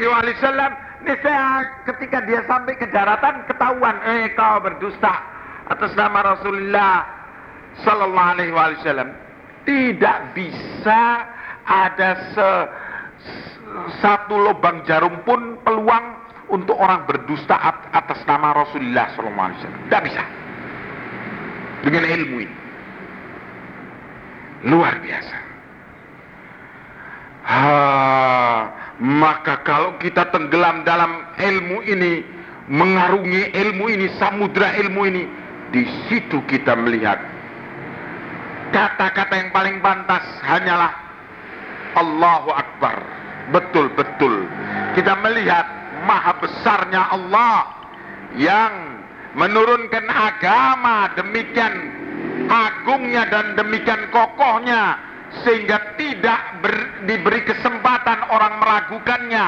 Wasallam niscaya ketika dia sampai ke daratan ketahuan eh kau berdusta atas nama Rasulullah Sallallahu Alaihi Wasallam. Tidak bisa ada se, satu lubang jarum pun peluang untuk orang berdusta atas nama Rasulullah Wasallam. Tidak bisa. Dengan ilmu ini. Luar biasa ha, maka kalau kita tenggelam dalam ilmu ini, mengarungi ilmu ini, samudra ilmu ini, di situ kita melihat kata-kata yang paling pantas hanyalah Allahu Akbar. Betul-betul kita melihat maha besarnya Allah yang menurunkan agama demikian agungnya dan demikian kokohnya sehingga tidak ber, diberi kesempatan orang meragukannya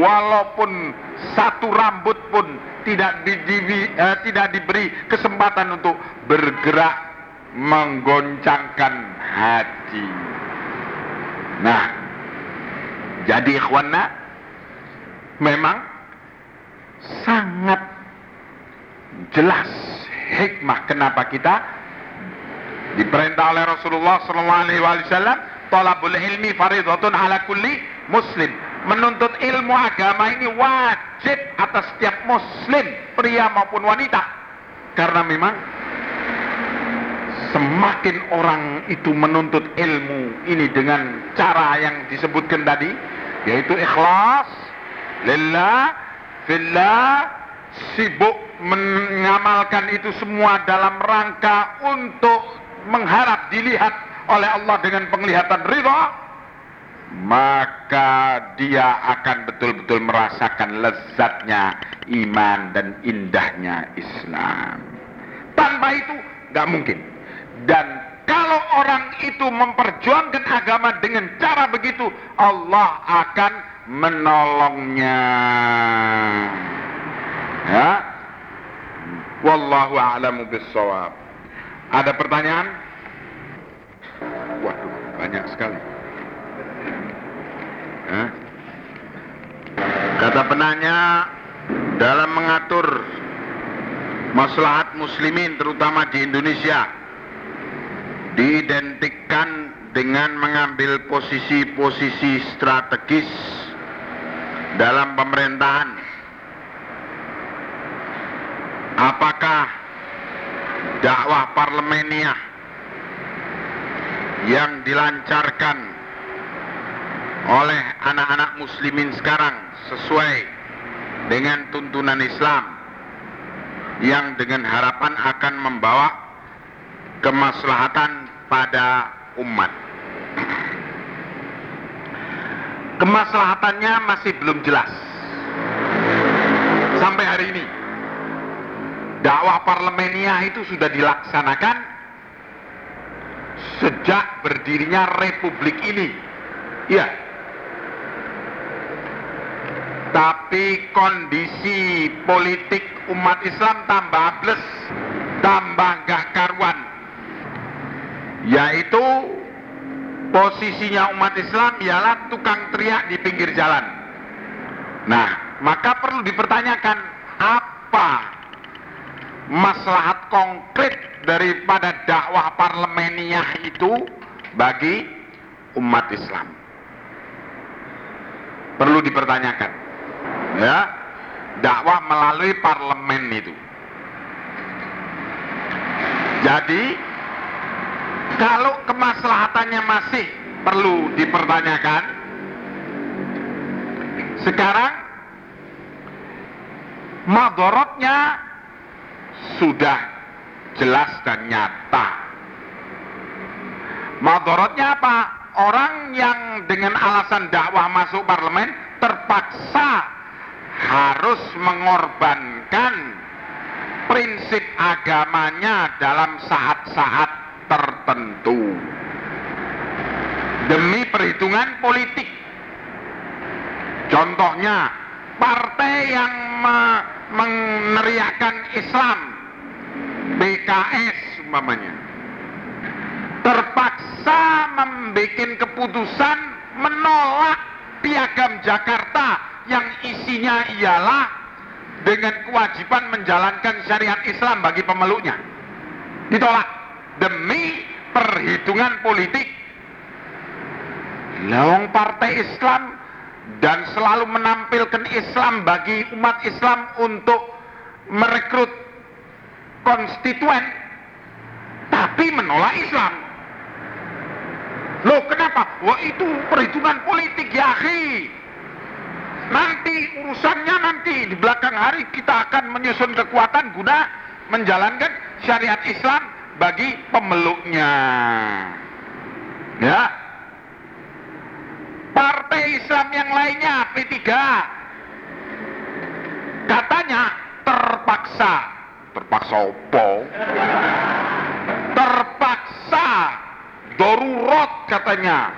walaupun satu rambut pun tidak di, di, uh, tidak diberi kesempatan untuk bergerak menggoncangkan hati. Nah, jadi ikhwana memang sangat jelas hikmah kenapa kita Diperintah oleh Rasulullah sallallahu alaihi wasallam, ilmi fardhatun ala kulli muslim. Menuntut ilmu agama ini wajib atas setiap muslim, pria maupun wanita. Karena memang semakin orang itu menuntut ilmu ini dengan cara yang disebutkan tadi, yaitu ikhlas, lillah, fillah, sibuk mengamalkan itu semua dalam rangka untuk mengharap dilihat oleh Allah dengan penglihatan ridha maka dia akan betul-betul merasakan lezatnya iman dan indahnya Islam. Tanpa itu nggak mungkin. Dan kalau orang itu memperjuangkan agama dengan cara begitu, Allah akan menolongnya. Ya. Wallahu a'lamu bissawab. Ada pertanyaan? Waduh, banyak sekali. Hah? Kata penanya, dalam mengatur maslahat muslimin terutama di Indonesia diidentikan dengan mengambil posisi-posisi strategis dalam pemerintahan. Apakah dakwah parlemenia yang dilancarkan oleh anak-anak muslimin sekarang sesuai dengan tuntunan Islam yang dengan harapan akan membawa kemaslahatan pada umat. Kemaslahatannya masih belum jelas sampai hari ini dakwah parlemenia itu sudah dilaksanakan sejak berdirinya republik ini. Iya. Tapi kondisi politik umat Islam tambah plus, tambah gak karuan. Yaitu posisinya umat Islam ialah tukang teriak di pinggir jalan. Nah, maka perlu dipertanyakan apa maslahat konkret daripada dakwah parlemeniah itu bagi umat Islam. Perlu dipertanyakan. Ya, dakwah melalui parlemen itu. Jadi kalau kemaslahatannya masih perlu dipertanyakan, sekarang madorotnya sudah jelas dan nyata. Madorotnya apa? Orang yang dengan alasan dakwah masuk parlemen terpaksa harus mengorbankan prinsip agamanya dalam saat-saat tertentu demi perhitungan politik. Contohnya, partai yang meneriakan Islam BKS umpamanya terpaksa membuat keputusan menolak piagam Jakarta yang isinya ialah dengan kewajiban menjalankan syariat Islam bagi pemeluknya. Ditolak demi perhitungan politik. Lawang partai Islam dan selalu menampilkan Islam bagi umat Islam untuk merekrut konstituen tapi menolak Islam. Loh kenapa? Wah itu perhitungan politik ya akhi. Nanti urusannya nanti di belakang hari kita akan menyusun kekuatan guna menjalankan syariat Islam bagi pemeluknya. Ya. Partai Islam yang lainnya P3 katanya terpaksa terpaksa opo terpaksa. Darurat katanya.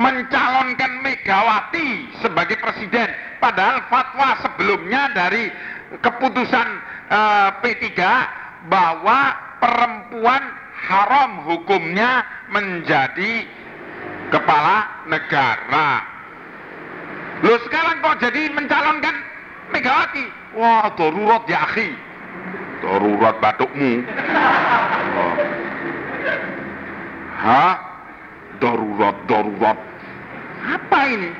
Mencalonkan Megawati sebagai presiden. Padahal fatwa sebelumnya dari keputusan uh, P3 bahwa perempuan haram hukumnya menjadi kepala negara. Loh sekarang kok jadi mencalonkan Megawati? Wah darurat ya akhi darurat batukmu oh. Darurat, darurat. Apa ini?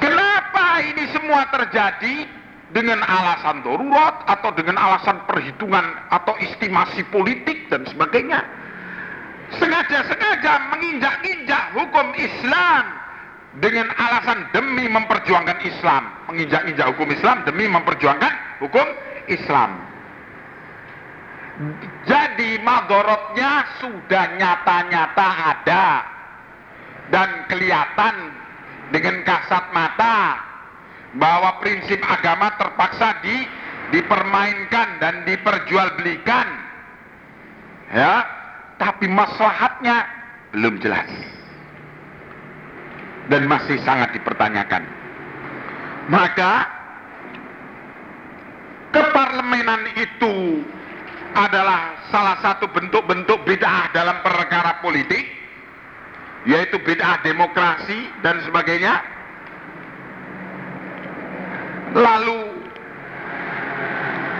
Kenapa ini semua terjadi dengan alasan darurat atau dengan alasan perhitungan atau estimasi politik dan sebagainya? Sengaja-sengaja menginjak-injak hukum Islam dengan alasan demi memperjuangkan Islam, menginjak-injak hukum Islam demi memperjuangkan hukum Islam. Jadi madorotnya sudah nyata-nyata ada dan kelihatan dengan kasat mata bahwa prinsip agama terpaksa di, dipermainkan dan diperjualbelikan. Ya, tapi maslahatnya belum jelas. Dan masih sangat dipertanyakan. Maka keparlemenan itu adalah salah satu bentuk-bentuk bid'ah dalam perkara politik yaitu bid'ah demokrasi dan sebagainya. Lalu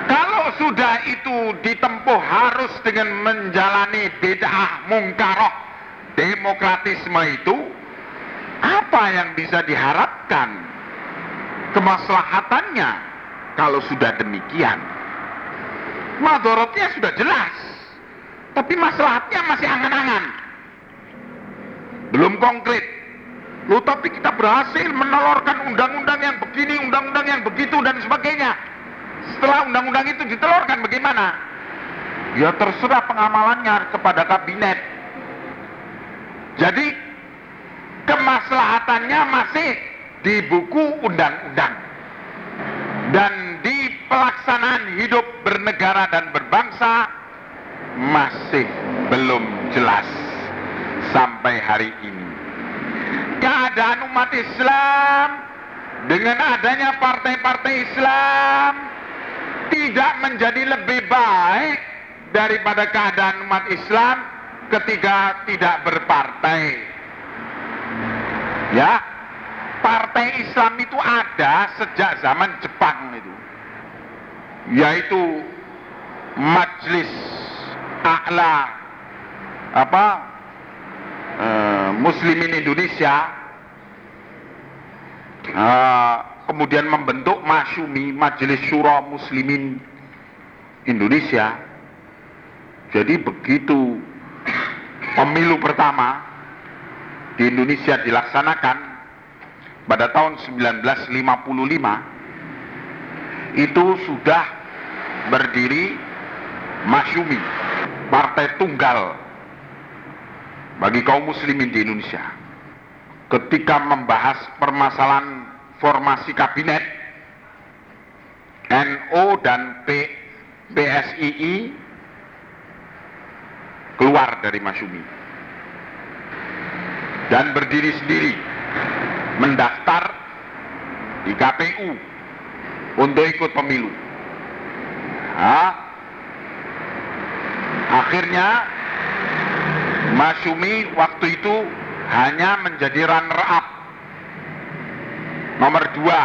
kalau sudah itu ditempuh harus dengan menjalani bid'ah mungkaroh demokratisme itu apa yang bisa diharapkan? Kemaslahatannya kalau sudah demikian madorotnya sudah jelas tapi masalahnya masih angan-angan belum konkret Loh tapi kita berhasil menolorkan undang-undang yang begini, undang-undang yang begitu dan sebagainya. Setelah undang-undang itu ditelurkan bagaimana? Ya terserah pengamalannya kepada kabinet. Jadi kemaslahatannya masih di buku undang-undang. Dan di pelaksanaan hidup bernegara dan berbangsa masih belum jelas sampai hari ini. Keadaan umat Islam dengan adanya partai-partai Islam tidak menjadi lebih baik daripada keadaan umat Islam ketika tidak berpartai. Ya, partai Islam itu ada sejak zaman Jepang itu. Yaitu Majlis A'la apa e, Muslimin Indonesia. E, kemudian membentuk Masyumi Majelis Syura Muslimin Indonesia. Jadi begitu pemilu pertama di Indonesia dilaksanakan pada tahun 1955 itu sudah berdiri Masyumi, partai tunggal bagi kaum muslimin di Indonesia. Ketika membahas permasalahan formasi kabinet, NO dan P, PSII keluar dari Masyumi dan berdiri sendiri mendaftar di KPU untuk ikut pemilu. Nah, akhirnya Masyumi waktu itu hanya menjadi runner up. Nomor dua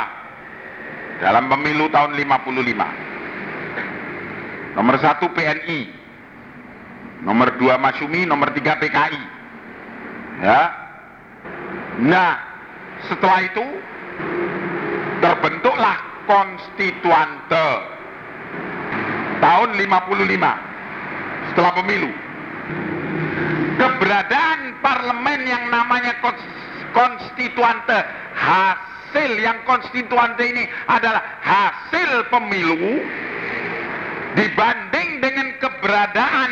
dalam pemilu tahun 55. Nomor satu PNI. Nomor dua Masyumi, nomor tiga PKI. Ya. Nah, setelah itu terbentuklah konstituante. Tahun 55 setelah pemilu. Keberadaan parlemen yang namanya konstituante hasil yang konstituante ini adalah hasil pemilu dibanding dengan keberadaan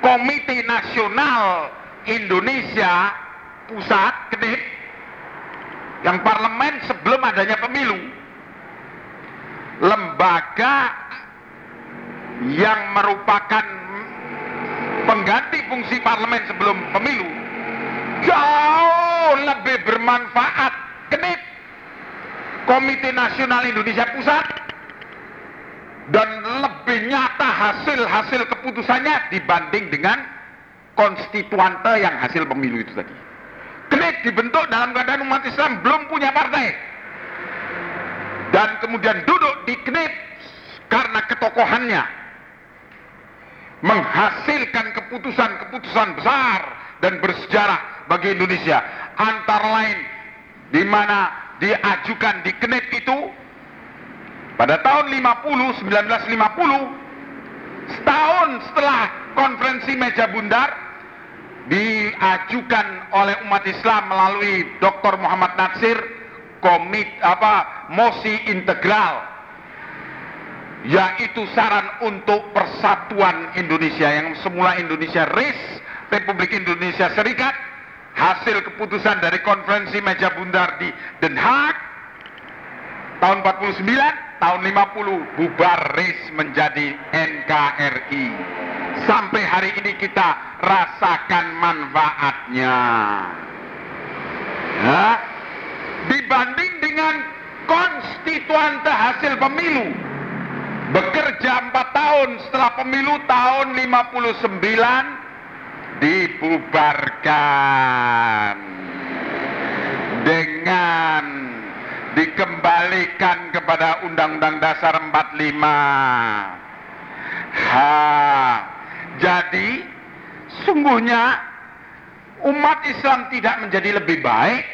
Komite Nasional Indonesia Pusat KNIP yang parlemen sebelum adanya pemilu lembaga yang merupakan pengganti fungsi parlemen sebelum pemilu jauh lebih bermanfaat kenit Komite Nasional Indonesia Pusat dan lebih nyata hasil-hasil keputusannya dibanding dengan konstituante yang hasil pemilu itu tadi. Kenit dibentuk dalam keadaan umat Islam belum punya partai. Dan kemudian duduk di Knit karena ketokohannya. Menghasilkan keputusan-keputusan besar dan bersejarah bagi Indonesia. Antara lain di mana diajukan di Knit itu pada tahun 50 1950 setahun setelah konferensi meja bundar diajukan oleh umat Islam melalui Dr. Muhammad Natsir komit apa mosi integral yaitu saran untuk persatuan Indonesia yang semula Indonesia RIS Republik Indonesia Serikat hasil keputusan dari konferensi meja bundar di Den Haag tahun 49 tahun 50 bubar RIS menjadi NKRI sampai hari ini kita rasakan manfaatnya. Ya dibanding dengan konstituante hasil pemilu. Bekerja empat tahun setelah pemilu tahun 59 dibubarkan dengan dikembalikan kepada Undang-Undang Dasar 45 ha, jadi sungguhnya umat Islam tidak menjadi lebih baik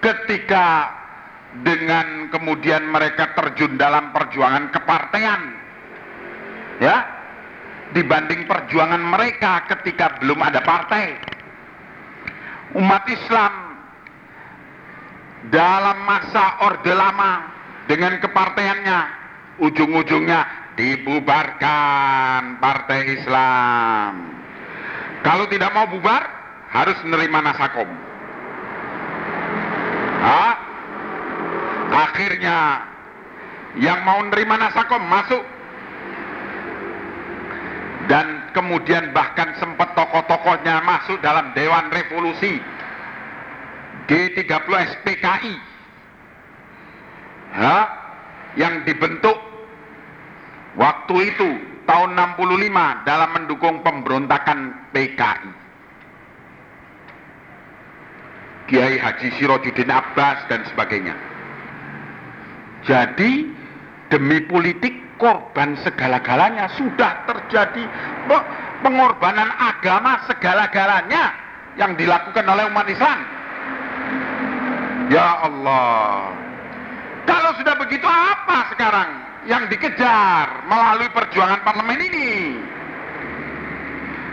ketika dengan kemudian mereka terjun dalam perjuangan kepartean ya dibanding perjuangan mereka ketika belum ada partai. Umat Islam dalam masa orde lama dengan keparteannya ujung-ujungnya dibubarkan partai Islam. Kalau tidak mau bubar harus menerima nasakom Hah? Akhirnya yang mau menerima nasakom masuk. Dan kemudian bahkan sempat tokoh-tokohnya masuk dalam Dewan Revolusi G30 SPKI ha? yang dibentuk waktu itu tahun 65 dalam mendukung pemberontakan PKI Kiai Haji Sirojudin Abbas dan sebagainya. Jadi demi politik korban segala-galanya sudah terjadi pengorbanan agama segala-galanya yang dilakukan oleh umat Islam. Ya Allah. Kalau sudah begitu apa sekarang yang dikejar melalui perjuangan parlemen ini?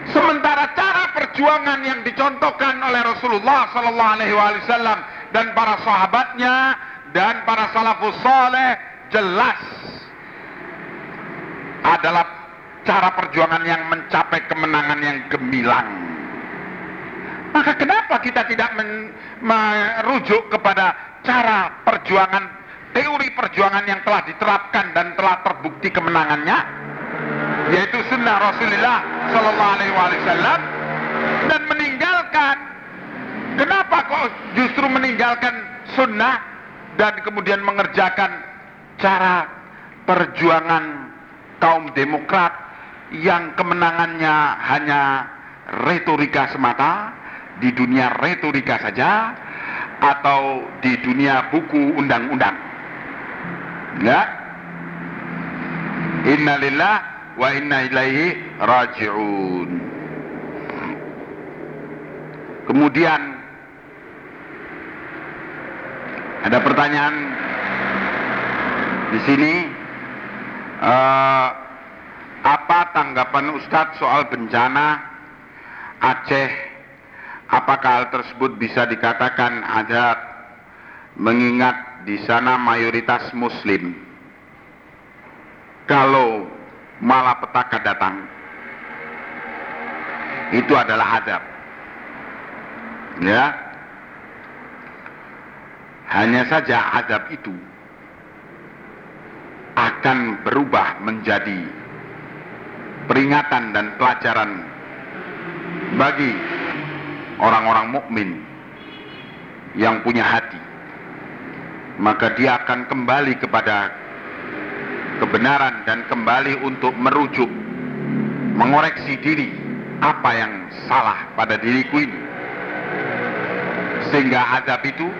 Sementara cara perjuangan yang dicontohkan oleh Rasulullah Sallallahu Alaihi Wasallam dan para sahabatnya dan para salafus soleh jelas adalah cara perjuangan yang mencapai kemenangan yang gemilang. Maka kenapa kita tidak men, merujuk kepada cara perjuangan, teori perjuangan yang telah diterapkan dan telah terbukti kemenangannya? yaitu sunnah Rasulullah Sallallahu Alaihi Wasallam dan meninggalkan kenapa kok justru meninggalkan sunnah dan kemudian mengerjakan cara perjuangan kaum demokrat yang kemenangannya hanya retorika semata di dunia retorika saja atau di dunia buku undang-undang. Ya. Innalillah wa inna ilaihi raji'un. Kemudian ada pertanyaan di sini uh, apa tanggapan Ustadz soal bencana Aceh Apakah hal tersebut bisa dikatakan ada mengingat di sana mayoritas muslim? Kalau malapetaka datang, itu adalah adab. Ya. Hanya saja adab itu akan berubah menjadi peringatan dan pelajaran bagi orang-orang mukmin yang punya hati maka dia akan kembali kepada kebenaran dan kembali untuk merujuk mengoreksi diri apa yang salah pada diriku ini. Sehingga azab itu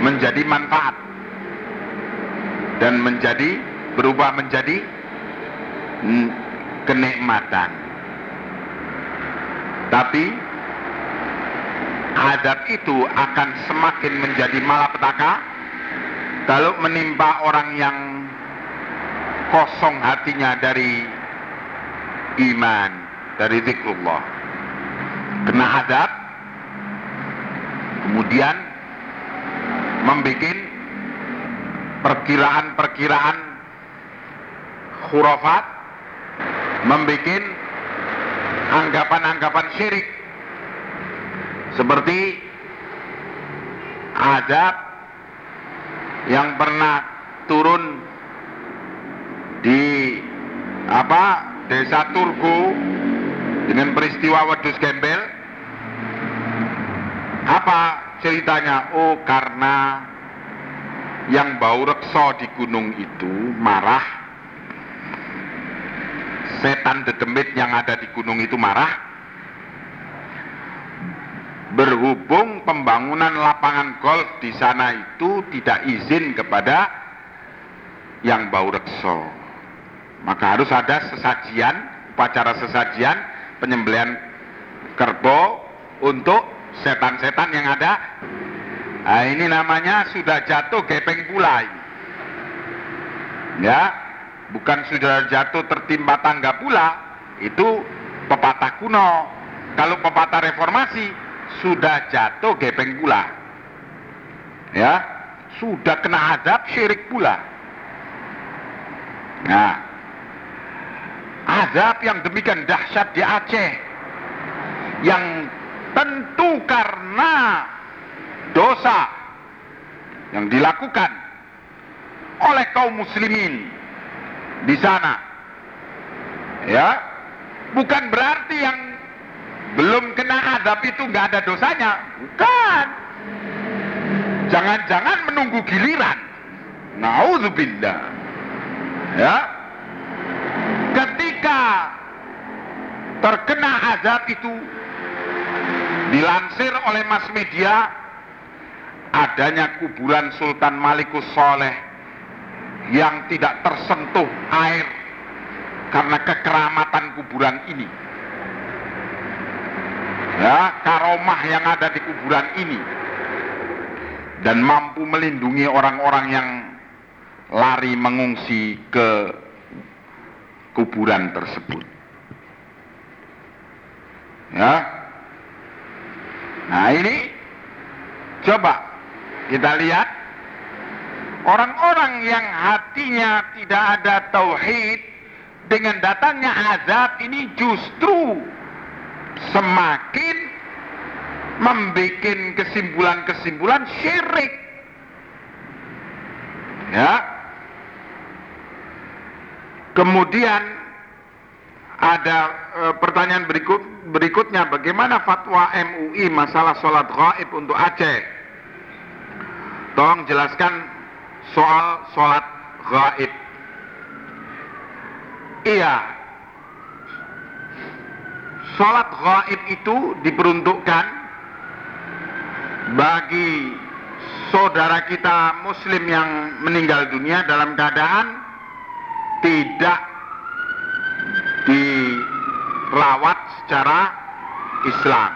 menjadi manfaat dan menjadi berubah menjadi kenikmatan. Tapi adab itu akan semakin menjadi malapetaka kalau menimpa orang yang kosong hatinya dari iman, dari zikrullah. Kena adab, kemudian membuat perkiraan-perkiraan khurafat, membuat anggapan-anggapan syirik seperti adab yang pernah turun di apa desa Turgo dengan peristiwa wedus gembel. Apa ceritanya? Oh karena yang bau rekso di gunung itu marah. Setan dedemit yang ada di gunung itu marah berhubung pembangunan lapangan golf di sana itu tidak izin kepada yang bau rekso maka harus ada sesajian upacara sesajian penyembelian kerbau untuk setan-setan yang ada. Nah, ini namanya sudah jatuh gepeng pula ini. ya bukan sudah jatuh tertimpa tangga pula itu pepatah kuno. Kalau pepatah reformasi sudah jatuh gepeng pula. Ya, sudah kena adab syirik pula. Nah, azab yang demikian dahsyat di Aceh yang tentu karena dosa yang dilakukan oleh kaum muslimin di sana. Ya, bukan berarti yang belum kena adab itu nggak ada dosanya. Bukan. Jangan-jangan menunggu giliran. Naudzubillah. Ya. Ketika terkena azab itu dilansir oleh mass media adanya kuburan Sultan Malikus Soleh yang tidak tersentuh air karena kekeramatan kuburan ini ya karomah yang ada di kuburan ini dan mampu melindungi orang-orang yang lari mengungsi ke kuburan tersebut. Ya. Nah, ini coba kita lihat orang-orang yang hatinya tidak ada tauhid dengan datangnya azab ini justru semakin membuat kesimpulan-kesimpulan syirik. Ya. Kemudian ada e, pertanyaan berikut berikutnya bagaimana fatwa MUI masalah sholat gaib untuk Aceh? Tolong jelaskan soal sholat gaib. Iya, Sholat gaib itu diperuntukkan bagi saudara kita muslim yang meninggal dunia dalam keadaan tidak dirawat secara Islam.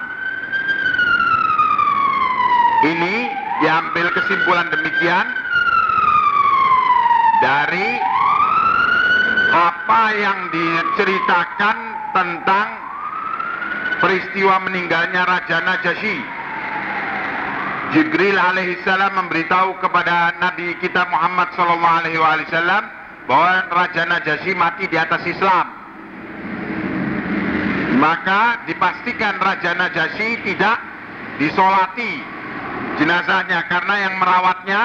Ini diambil kesimpulan demikian dari apa yang diceritakan tentang peristiwa meninggalnya Raja Najasyi. Jibril alaihissalam memberitahu kepada Nabi kita Muhammad sallallahu alaihi wasallam bahwa Raja Najasyi mati di atas Islam. Maka dipastikan Raja Najasyi tidak disolati jenazahnya karena yang merawatnya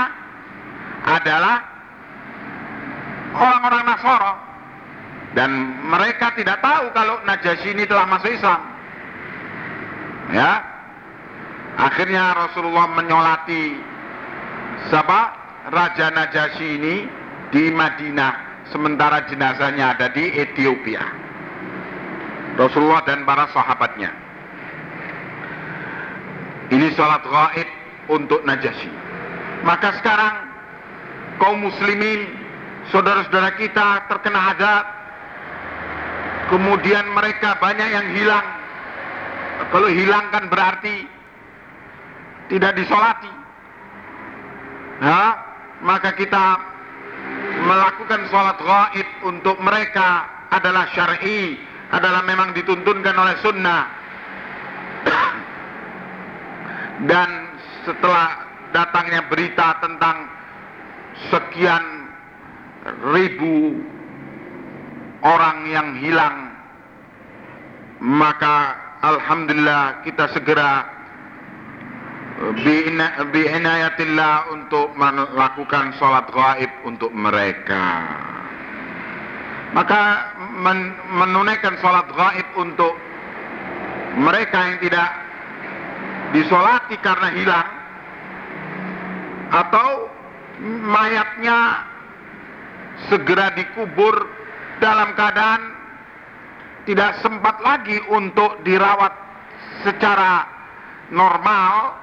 adalah orang-orang Nasoro dan mereka tidak tahu kalau Najasyi ini telah masuk Islam. Ya, akhirnya Rasulullah menyolati siapa Raja Najasyi ini di Madinah sementara jenazahnya ada di Ethiopia. Rasulullah dan para sahabatnya. Ini sholat gaib untuk Najasyi. Maka sekarang kaum muslimin, saudara-saudara kita terkena azab. Kemudian mereka banyak yang hilang. Kalau hilang kan berarti tidak disolati. Nah, maka kita melakukan sholat gaib untuk mereka adalah syar'i, adalah memang dituntunkan oleh sunnah. Dan setelah datangnya berita tentang sekian ribu orang yang hilang maka alhamdulillah kita segera bi'inayatillah untuk melakukan sholat gaib untuk mereka. Maka men menunaikan sholat gaib untuk mereka yang tidak disolati karena hilang atau mayatnya segera dikubur dalam keadaan tidak sempat lagi untuk dirawat secara normal.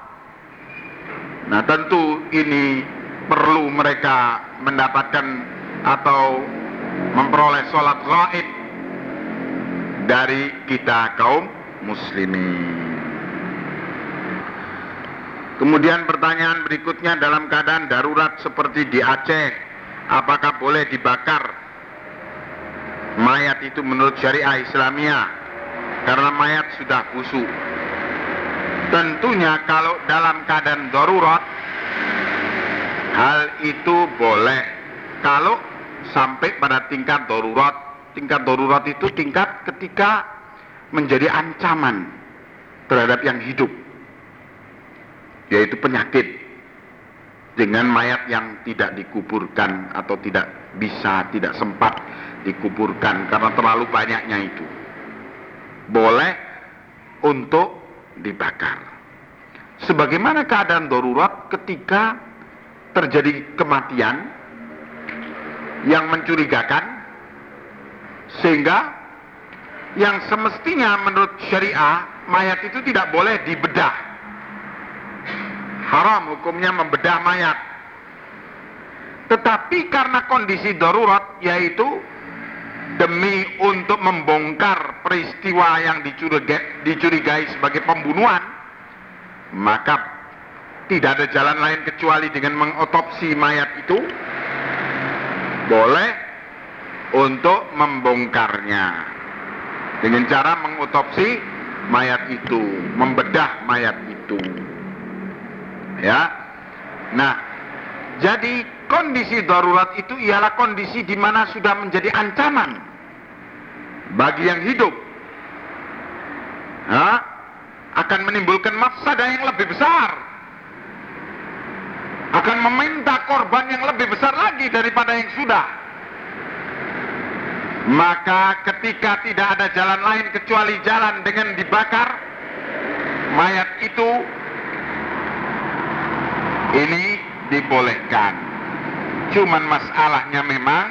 Nah, tentu ini perlu mereka mendapatkan atau memperoleh sholat gaib dari kita kaum muslimin. Kemudian pertanyaan berikutnya dalam keadaan darurat seperti di Aceh, apakah boleh dibakar mayat itu menurut syariah Islamiyah? Karena mayat sudah busuk. Tentunya kalau dalam keadaan darurat, hal itu boleh. Kalau sampai pada tingkat darurat, tingkat darurat itu tingkat ketika menjadi ancaman terhadap yang hidup yaitu penyakit dengan mayat yang tidak dikuburkan atau tidak bisa, tidak sempat dikuburkan karena terlalu banyaknya itu. Boleh untuk dibakar. Sebagaimana keadaan darurat ketika terjadi kematian yang mencurigakan sehingga yang semestinya menurut syariah mayat itu tidak boleh dibedah haram hukumnya membedah mayat. Tetapi karena kondisi darurat yaitu demi untuk membongkar peristiwa yang dicurigai, dicurigai sebagai pembunuhan, maka tidak ada jalan lain kecuali dengan mengotopsi mayat itu boleh untuk membongkarnya dengan cara mengotopsi mayat itu, membedah mayat itu. Ya. Nah, jadi kondisi darurat itu ialah kondisi di mana sudah menjadi ancaman bagi yang hidup. Ya, akan menimbulkan mafsadah yang lebih besar. Akan meminta korban yang lebih besar lagi daripada yang sudah. Maka ketika tidak ada jalan lain kecuali jalan dengan dibakar, mayat itu ini dibolehkan. Cuman masalahnya memang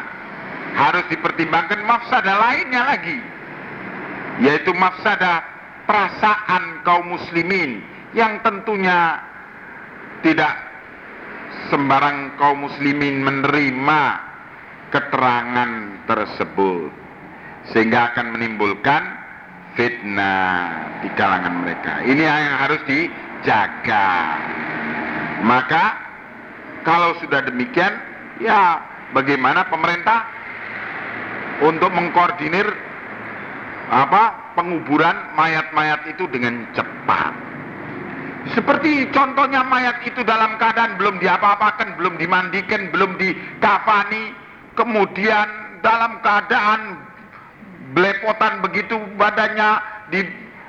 harus dipertimbangkan mafsadah lainnya lagi. Yaitu mafsadah perasaan kaum muslimin yang tentunya tidak sembarang kaum muslimin menerima keterangan tersebut sehingga akan menimbulkan fitnah di kalangan mereka. Ini yang harus dijaga. Maka kalau sudah demikian, ya bagaimana pemerintah untuk mengkoordinir apa penguburan mayat-mayat itu dengan cepat. Seperti contohnya mayat itu dalam keadaan belum diapa-apakan, belum dimandikan, belum dikafani, kemudian dalam keadaan belepotan begitu badannya di,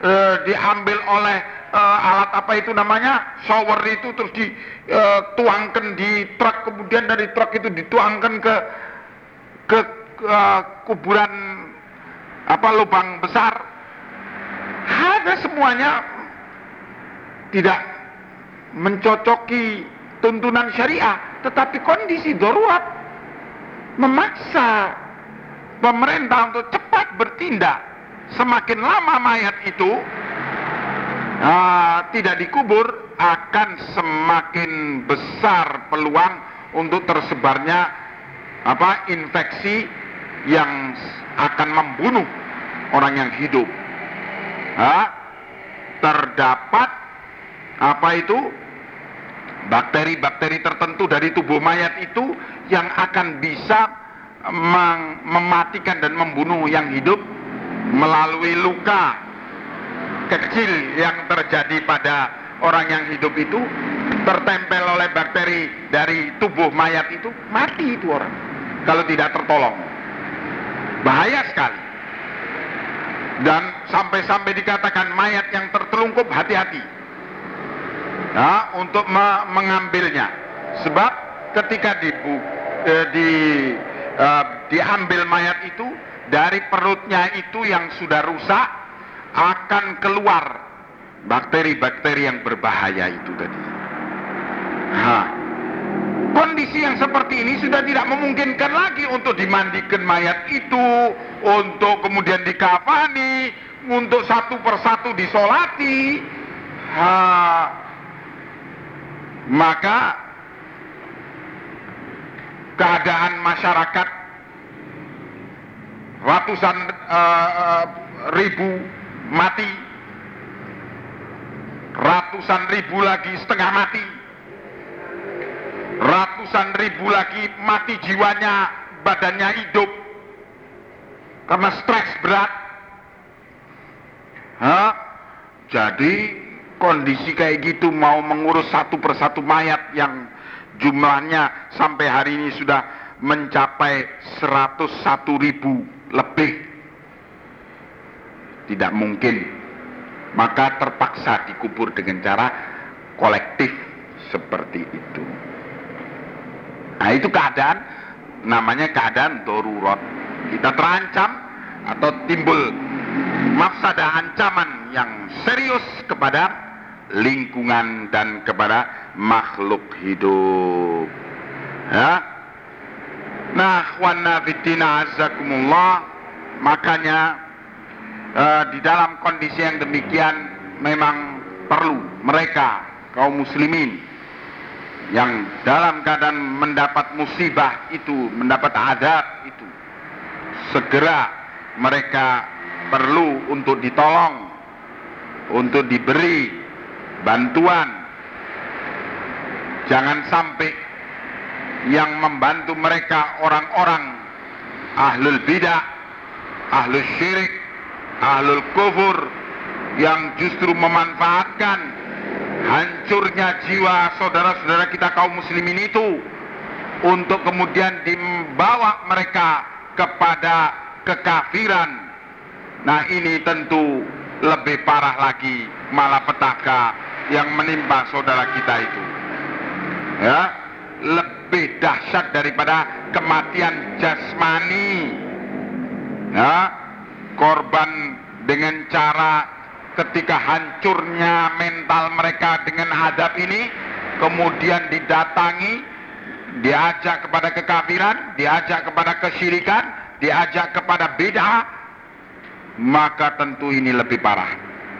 e, diambil oleh e, alat apa itu namanya? Shower itu terus dituangkan e, di truk kemudian dari truk itu dituangkan ke ke, ke kuburan apa lubang besar. Ada semuanya. Tidak mencocoki tuntunan syariah tetapi kondisi darurat memaksa pemerintah untuk cepat bertindak. Semakin lama mayat itu uh, tidak dikubur, akan semakin besar peluang untuk tersebarnya apa infeksi yang akan membunuh orang yang hidup. Uh, terdapat apa itu bakteri-bakteri tertentu dari tubuh mayat itu yang akan bisa mematikan dan membunuh yang hidup melalui luka kecil yang terjadi pada orang yang hidup itu tertempel oleh bakteri dari tubuh mayat itu mati itu orang. Kalau tidak tertolong. Bahaya sekali. Dan sampai-sampai dikatakan mayat yang tertelungkup hati-hati. Nah, untuk me mengambilnya. Sebab ketika dibu eh, di uh, diambil mayat itu dari perutnya itu yang sudah rusak akan keluar bakteri-bakteri yang berbahaya itu tadi. Ha. Kondisi yang seperti ini sudah tidak memungkinkan lagi untuk dimandikan mayat itu, untuk kemudian dikafani, untuk satu persatu disolati. Ha. Maka keadaan masyarakat ratusan uh, ribu mati. Ratusan ribu lagi setengah mati. Ratusan ribu lagi mati jiwanya badannya hidup. Karena stres berat. Hah? jadi kondisi kayak gitu mau mengurus satu persatu mayat yang jumlahnya sampai hari ini sudah mencapai 101 ribu lebih tidak mungkin. Maka terpaksa dikubur dengan cara kolektif seperti itu. Nah itu keadaan. Namanya keadaan darurat. Kita terancam atau timbul mafsadah ancaman yang serius kepada lingkungan dan kepada makhluk hidup. Ya. Nah, wana fitina azakumullah, makanya uh, di dalam kondisi yang demikian memang perlu mereka kaum muslimin yang dalam keadaan mendapat musibah itu, mendapat adab itu, segera mereka perlu untuk ditolong, untuk diberi bantuan. Jangan sampai yang membantu mereka orang-orang ahlul bidah, ahlul syirik, ahlul kufur yang justru memanfaatkan hancurnya jiwa saudara-saudara kita kaum muslimin itu untuk kemudian dibawa mereka kepada kekafiran. Nah ini tentu lebih parah lagi malapetaka yang menimpa saudara kita itu ya lebih dahsyat daripada kematian jasmani ya korban dengan cara ketika hancurnya mental mereka dengan adab ini kemudian didatangi diajak kepada kekafiran diajak kepada kesyirikan diajak kepada bid'ah maka tentu ini lebih parah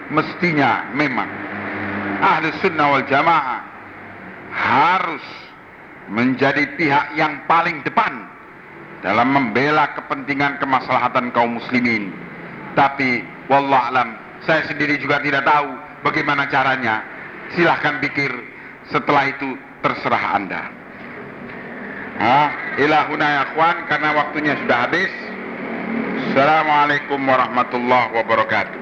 mestinya memang ahli sunnah wal jamaah harus menjadi pihak yang paling depan dalam membela kepentingan kemaslahatan kaum muslimin. Tapi wallah alam, saya sendiri juga tidak tahu bagaimana caranya. Silahkan pikir setelah itu terserah Anda. Ah, ilahuna ya kawan karena waktunya sudah habis. Assalamualaikum warahmatullahi wabarakatuh.